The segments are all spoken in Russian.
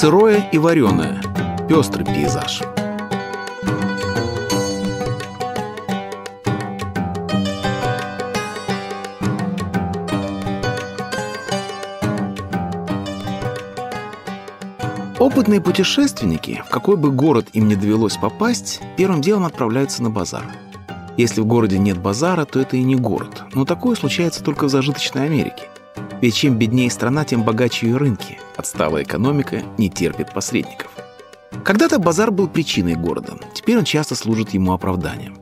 Сырое и вареное. Пестрый пейзаж. Опытные путешественники, в какой бы город им не довелось попасть, первым делом отправляются на базар. Если в городе нет базара, то это и не город. Но такое случается только в зажиточной Америке. Ведь чем беднее страна, тем богаче ее рынки. Отсталая экономика не терпит посредников. Когда-то базар был причиной города. Теперь он часто служит ему оправданием.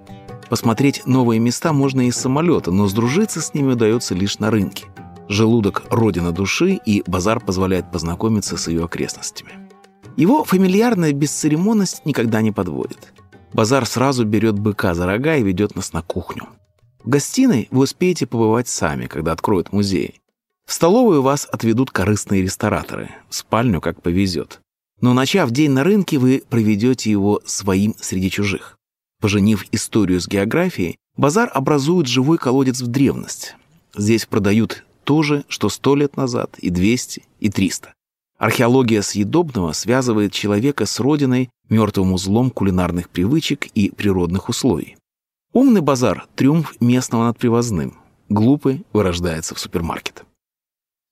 Посмотреть новые места можно и из самолета, но сдружиться с ними удается лишь на рынке. Желудок – родина души, и базар позволяет познакомиться с ее окрестностями. Его фамильярная бесцеремонность никогда не подводит. Базар сразу берет быка за рога и ведет нас на кухню. В гостиной вы успеете побывать сами, когда откроют музей. В столовую вас отведут корыстные рестораторы, в спальню как повезет. Но начав день на рынке, вы проведете его своим среди чужих. Поженив историю с географией, базар образует живой колодец в древность. Здесь продают то же, что сто лет назад, и двести, и триста. Археология съедобного связывает человека с родиной, мертвым узлом кулинарных привычек и природных условий. Умный базар – триумф местного над привозным. Глупый вырождается в супермаркет.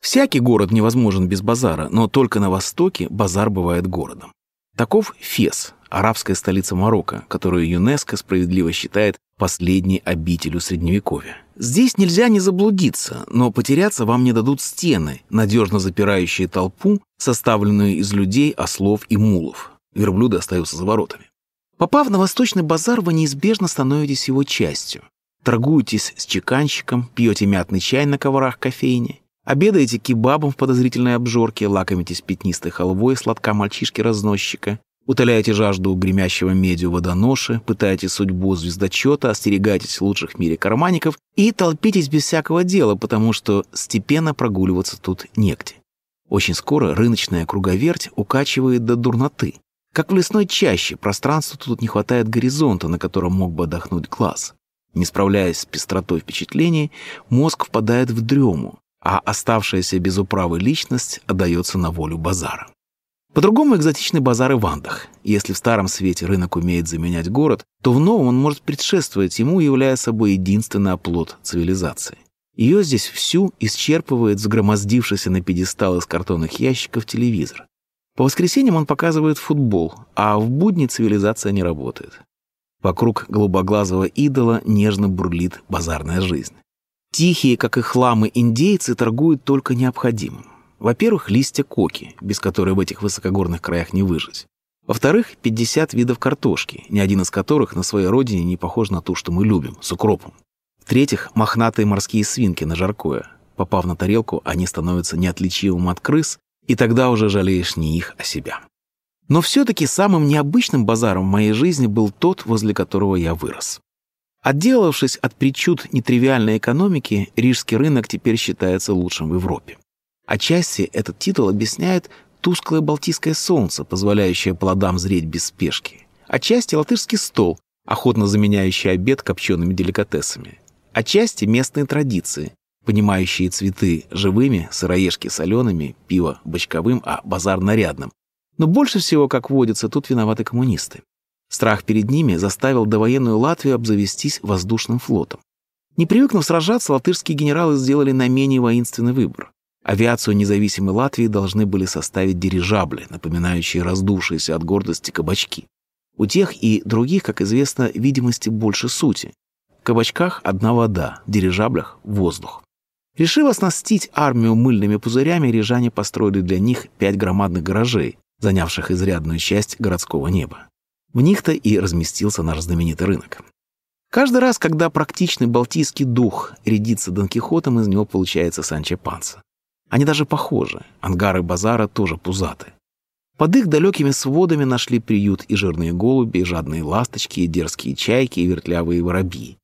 Всякий город невозможен без базара, но только на Востоке базар бывает городом. Таков Фес, арабская столица Марокко, которую ЮНЕСКО справедливо считает последней обителю Средневековья. Здесь нельзя не заблудиться, но потеряться вам не дадут стены, надежно запирающие толпу, составленную из людей, ослов и мулов. Верблюды остаются за воротами. Попав на восточный базар, вы неизбежно становитесь его частью. Торгуетесь с чеканщиком, пьете мятный чай на коврах кофейни, обедаете кебабом в подозрительной обжорке, лакомитесь пятнистой халвой сладка мальчишки-разносчика, Утоляете жажду гремящего медью водоноши, пытаете судьбу звездочета, остерегаетесь лучших в мире карманников и толпитесь без всякого дела, потому что степенно прогуливаться тут негде. Очень скоро рыночная круговерть укачивает до дурноты. Как в лесной чаще, пространству тут не хватает горизонта, на котором мог бы отдохнуть глаз. Не справляясь с пестротой впечатлений, мозг впадает в дрему, а оставшаяся без управы личность отдается на волю базара. По-другому экзотичный базар в Андах. Если в старом свете рынок умеет заменять город, то в новом он может предшествовать ему, являя собой единственный оплот цивилизации. Ее здесь всю исчерпывает загромоздившийся на пьедестал из картонных ящиков телевизор. По воскресеньям он показывает футбол, а в будни цивилизация не работает. Вокруг голубоглазого идола нежно бурлит базарная жизнь. Тихие, как и хламы, индейцы торгуют только необходимым. Во-первых, листья коки, без которой в этих высокогорных краях не выжить. Во-вторых, 50 видов картошки, ни один из которых на своей родине не похож на ту, что мы любим, с укропом. В-третьих, мохнатые морские свинки на жаркое. Попав на тарелку, они становятся неотличимым от крыс, и тогда уже жалеешь не их, а себя. Но все-таки самым необычным базаром в моей жизни был тот, возле которого я вырос. Отделавшись от причуд нетривиальной экономики, рижский рынок теперь считается лучшим в Европе. Отчасти этот титул объясняет тусклое балтийское солнце, позволяющее плодам зреть без спешки. Отчасти латышский стол, охотно заменяющий обед копчеными деликатесами. Отчасти местные традиции, понимающие цветы живыми, сыроежки солеными, пиво бочковым, а базар нарядным. Но больше всего, как водится, тут виноваты коммунисты. Страх перед ними заставил довоенную Латвию обзавестись воздушным флотом. Не привыкнув сражаться, латышские генералы сделали на менее воинственный выбор. Авиацию независимой Латвии должны были составить дирижабли, напоминающие раздувшиеся от гордости кабачки. У тех и других, как известно, видимости больше сути. В кабачках одна вода, в дирижаблях — воздух. Решив оснастить армию мыльными пузырями, рижане построили для них пять громадных гаражей, занявших изрядную часть городского неба. В них-то и разместился наш знаменитый рынок. Каждый раз, когда практичный балтийский дух рядится Дон Кихотом, из него получается Санчо Панса. Они даже похожи. Ангары базара тоже пузаты. Под их далекими сводами нашли приют и жирные голуби, и жадные ласточки, и дерзкие чайки, и вертлявые воробьи.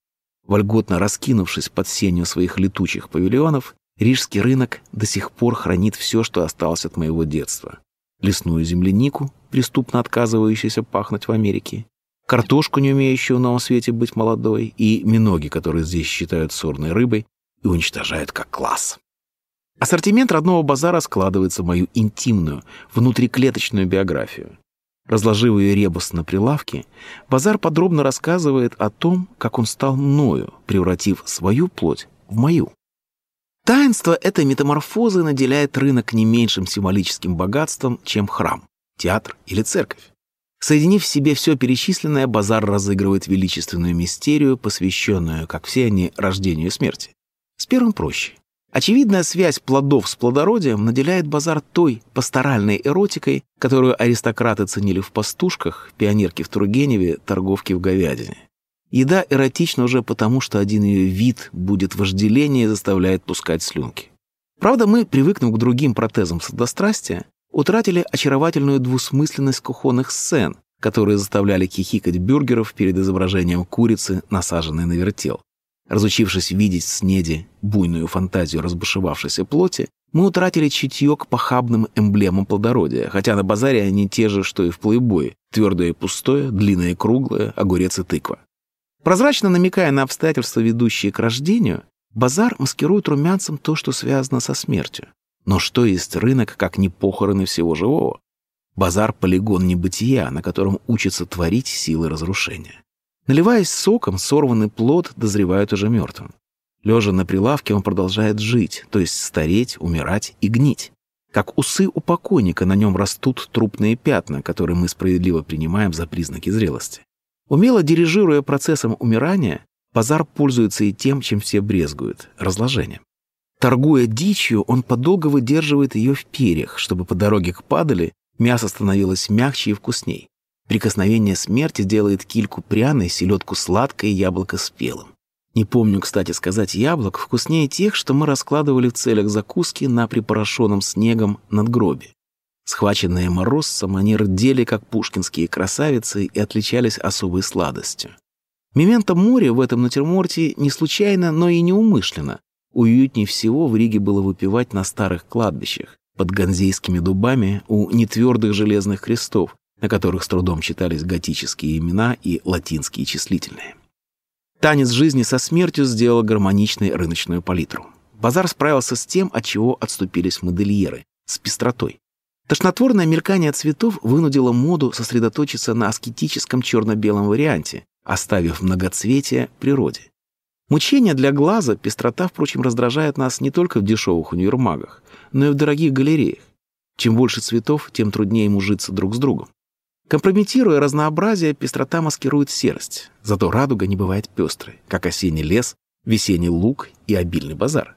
Вольготно раскинувшись под сенью своих летучих павильонов, рижский рынок до сих пор хранит все, что осталось от моего детства. Лесную землянику, преступно отказывающуюся пахнуть в Америке, картошку, не умеющую в новом свете быть молодой, и миноги, которые здесь считают сорной рыбой и уничтожают как класс. Ассортимент родного базара складывается в мою интимную, внутриклеточную биографию. Разложив ее ребус на прилавке, базар подробно рассказывает о том, как он стал мною, превратив свою плоть в мою. Таинство этой метаморфозы наделяет рынок не меньшим символическим богатством, чем храм, театр или церковь. Соединив в себе все перечисленное, базар разыгрывает величественную мистерию, посвященную, как все они, рождению и смерти. С первым проще. Очевидная связь плодов с плодородием наделяет базар той пасторальной эротикой, которую аристократы ценили в пастушках, пионерки в Тургеневе, торговки в говядине. Еда эротична уже потому, что один ее вид будет вожделение и заставляет пускать слюнки. Правда, мы, привыкнув к другим протезам сладострастия, утратили очаровательную двусмысленность кухонных сцен, которые заставляли кихикать бюргеров перед изображением курицы, насаженной на вертел. Разучившись видеть в снеде буйную фантазию разбушевавшейся плоти, мы утратили чутье к похабным эмблемам плодородия, хотя на базаре они те же, что и в плейбое, твердое и пустое, длинное и круглое, огурец и тыква. Прозрачно намекая на обстоятельства, ведущие к рождению, базар маскирует румянцем то, что связано со смертью. Но что есть рынок, как не похороны всего живого? Базар — полигон небытия, на котором учатся творить силы разрушения. Наливаясь соком, сорванный плод дозревает уже мертвым. Лежа на прилавке, он продолжает жить, то есть стареть, умирать и гнить. Как усы у покойника на нем растут трупные пятна, которые мы справедливо принимаем за признаки зрелости. Умело дирижируя процессом умирания, базар пользуется и тем, чем все брезгуют – разложением. Торгуя дичью, он подолго выдерживает ее в перьях, чтобы по дороге к падали мясо становилось мягче и вкусней. Прикосновение смерти делает кильку пряной, селедку сладкой яблоко спелым. Не помню, кстати сказать, яблок вкуснее тех, что мы раскладывали в целях закуски на припорошенном снегом надгробе. Схваченные морозцем, они рдели, как пушкинские красавицы, и отличались особой сладостью. Мементо моря в этом натюрморте не случайно, но и неумышленно. Уютнее всего в Риге было выпивать на старых кладбищах, под ганзейскими дубами у нетвердых железных крестов, на которых с трудом читались готические имена и латинские числительные. Танец жизни со смертью сделал гармоничной рыночную палитру. Базар справился с тем, от чего отступились модельеры – с пестротой. Тошнотворное мелькание цветов вынудило моду сосредоточиться на аскетическом черно-белом варианте, оставив многоцветие природе. Мучение для глаза пестрота, впрочем, раздражает нас не только в дешевых универмагах, но и в дорогих галереях. Чем больше цветов, тем труднее ему житься друг с другом. Компрометируя разнообразие, пестрота маскирует серость, зато радуга не бывает пестрой, как осенний лес, весенний луг и обильный базар.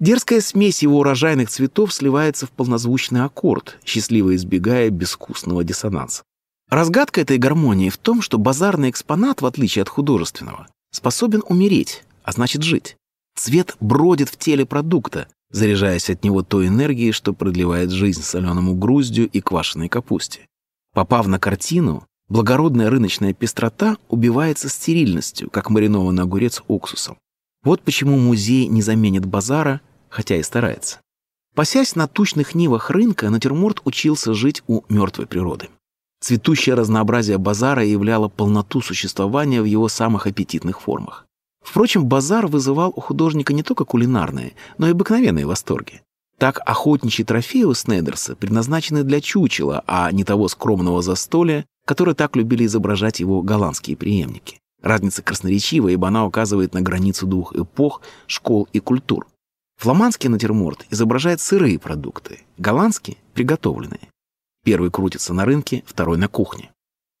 Дерзкая смесь его урожайных цветов сливается в полнозвучный аккорд, счастливо избегая безвкусного диссонанса. Разгадка этой гармонии в том, что базарный экспонат, в отличие от художественного, способен умереть, а значит жить. Цвет бродит в теле продукта, заряжаясь от него той энергией, что продлевает жизнь соленому груздью и квашеной капусте. Попав на картину, благородная рыночная пестрота убивается стерильностью, как маринованный огурец уксусом. Вот почему музей не заменит базара, хотя и старается. Пасясь на тучных нивах рынка, натюрморт учился жить у мертвой природы. Цветущее разнообразие базара являло полноту существования в его самых аппетитных формах. Впрочем, базар вызывал у художника не только кулинарные, но и обыкновенные восторги. Так охотничьи трофеи у Снейдерса предназначены для чучела, а не того скромного застолья, которое так любили изображать его голландские преемники. Разница красноречива, ибо она указывает на границу двух эпох, школ и культур. Фламандский натюрморт изображает сырые продукты, голландский — приготовленные. Первый крутится на рынке, второй — на кухне.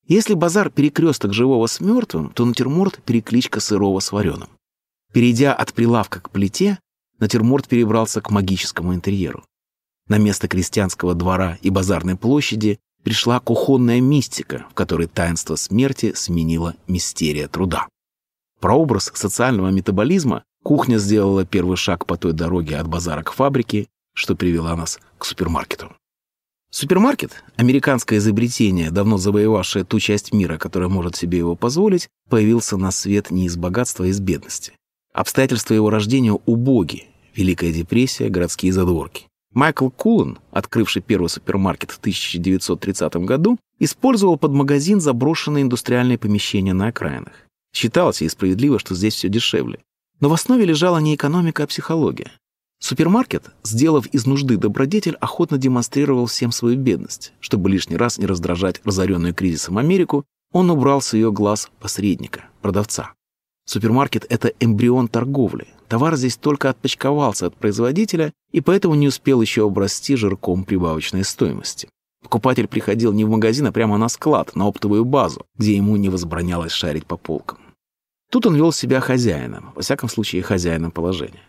Если базар — перекресток живого с мертвым, то натюрморт — перекличка сырого с вареным. Перейдя от прилавка к плите, натюрморт перебрался к магическому интерьеру. На место крестьянского двора и базарной площади пришла кухонная мистика, в которой таинство смерти сменило мистерия труда. Прообраз социального метаболизма кухня сделала первый шаг по той дороге от базара к фабрике, что привела нас к супермаркету. Супермаркет, американское изобретение, давно завоевавшее ту часть мира, которая может себе его позволить, появился на свет не из богатства, а из бедности. Обстоятельства его рождения убоги, Великая депрессия, городские задворки. Майкл Кулан, открывший первый супермаркет в 1930 году, использовал под магазин заброшенные индустриальные помещения на окраинах. Считалось и справедливо, что здесь все дешевле. Но в основе лежала не экономика, а психология. Супермаркет, сделав из нужды добродетель, охотно демонстрировал всем свою бедность. Чтобы лишний раз не раздражать разоренную кризисом Америку, он убрал с ее глаз посредника, продавца. Супермаркет — это эмбрион торговли. Товар здесь только отпочковался от производителя и поэтому не успел еще обрасти жирком прибавочной стоимости. Покупатель приходил не в магазин, а прямо на склад, на оптовую базу, где ему не возбранялось шарить по полкам. Тут он вел себя хозяином, во всяком случае хозяином положения.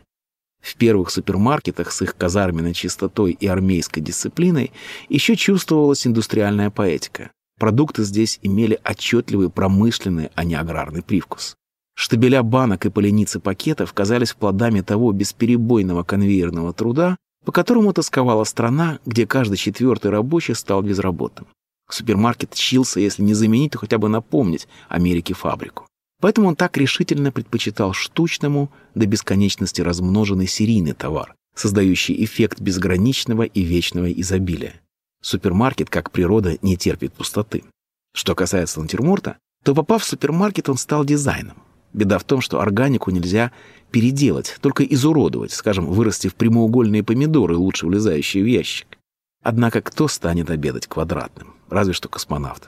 В первых супермаркетах с их казарменной чистотой и армейской дисциплиной еще чувствовалась индустриальная поэтика. Продукты здесь имели отчетливый промышленный, а не аграрный привкус. Штабеля банок и поленицы пакетов казались плодами того бесперебойного конвейерного труда, по которому тосковала страна, где каждый четвертый рабочий стал безработным. Супермаркет чился, если не заменить, то хотя бы напомнить Америке фабрику. Поэтому он так решительно предпочитал штучному, до бесконечности размноженный серийный товар, создающий эффект безграничного и вечного изобилия. Супермаркет, как природа, не терпит пустоты. Что касается натюрморта, то попав в супермаркет, он стал дизайном. Беда в том, что органику нельзя переделать, только изуродовать, скажем, вырастив прямоугольные помидоры, лучше влезающие в ящик. Однако кто станет обедать квадратным? Разве что космонавты.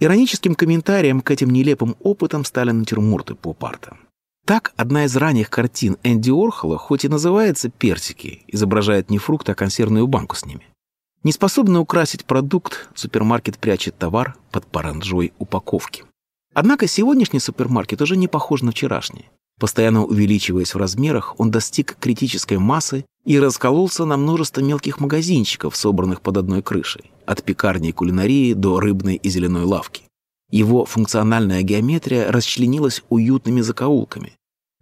Ироническим комментарием к этим нелепым опытам стали натюрморты поп-арта. Так, одна из ранних картин Энди Орхола, хоть и называется «Персики», изображает не фрукт, а консервную банку с ними. Неспособный украсить продукт, супермаркет прячет товар под паранджой упаковки. Однако сегодняшний супермаркет уже не похож на вчерашний. Постоянно увеличиваясь в размерах, он достиг критической массы и раскололся на множество мелких магазинчиков, собранных под одной крышей, от пекарни и кулинарии до рыбной и зеленой лавки. Его функциональная геометрия расчленилась уютными закоулками.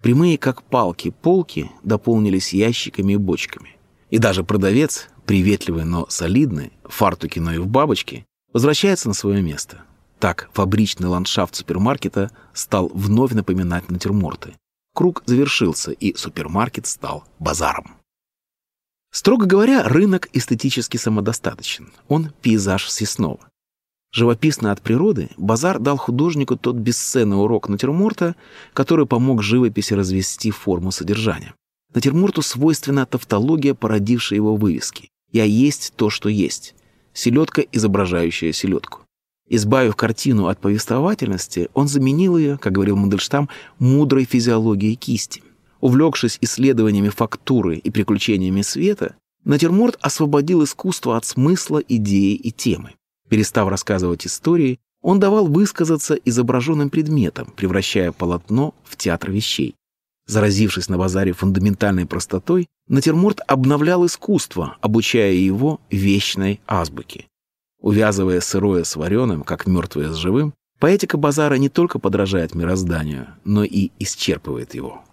Прямые, как палки, полки дополнились ящиками и бочками. И даже продавец, приветливый, но солидный, в но и в бабочке, возвращается на свое место. Так фабричный ландшафт супермаркета стал вновь напоминать натюрморты. Круг завершился, и супермаркет стал базаром. Строго говоря, рынок эстетически самодостаточен. Он пейзаж съестного. Живописно от природы, базар дал художнику тот бесценный урок натюрморта, который помог живописи развести форму содержания. Натюрморту свойственна тавтология, породившая его вывески. «Я есть то, что есть». Селедка, изображающая селедку. Избавив картину от повествовательности, он заменил ее, как говорил Мандельштам, мудрой физиологией кисти. Увлекшись исследованиями фактуры и приключениями света, натюрморт освободил искусство от смысла, идеи и темы. Перестав рассказывать истории, он давал высказаться изображенным предметам, превращая полотно в театр вещей. Заразившись на базаре фундаментальной простотой, натюрморт обновлял искусство, обучая его вечной азбуке. Увязывая сырое с вареным, как мертвое с живым, поэтика базара не только подражает мирозданию, но и исчерпывает его.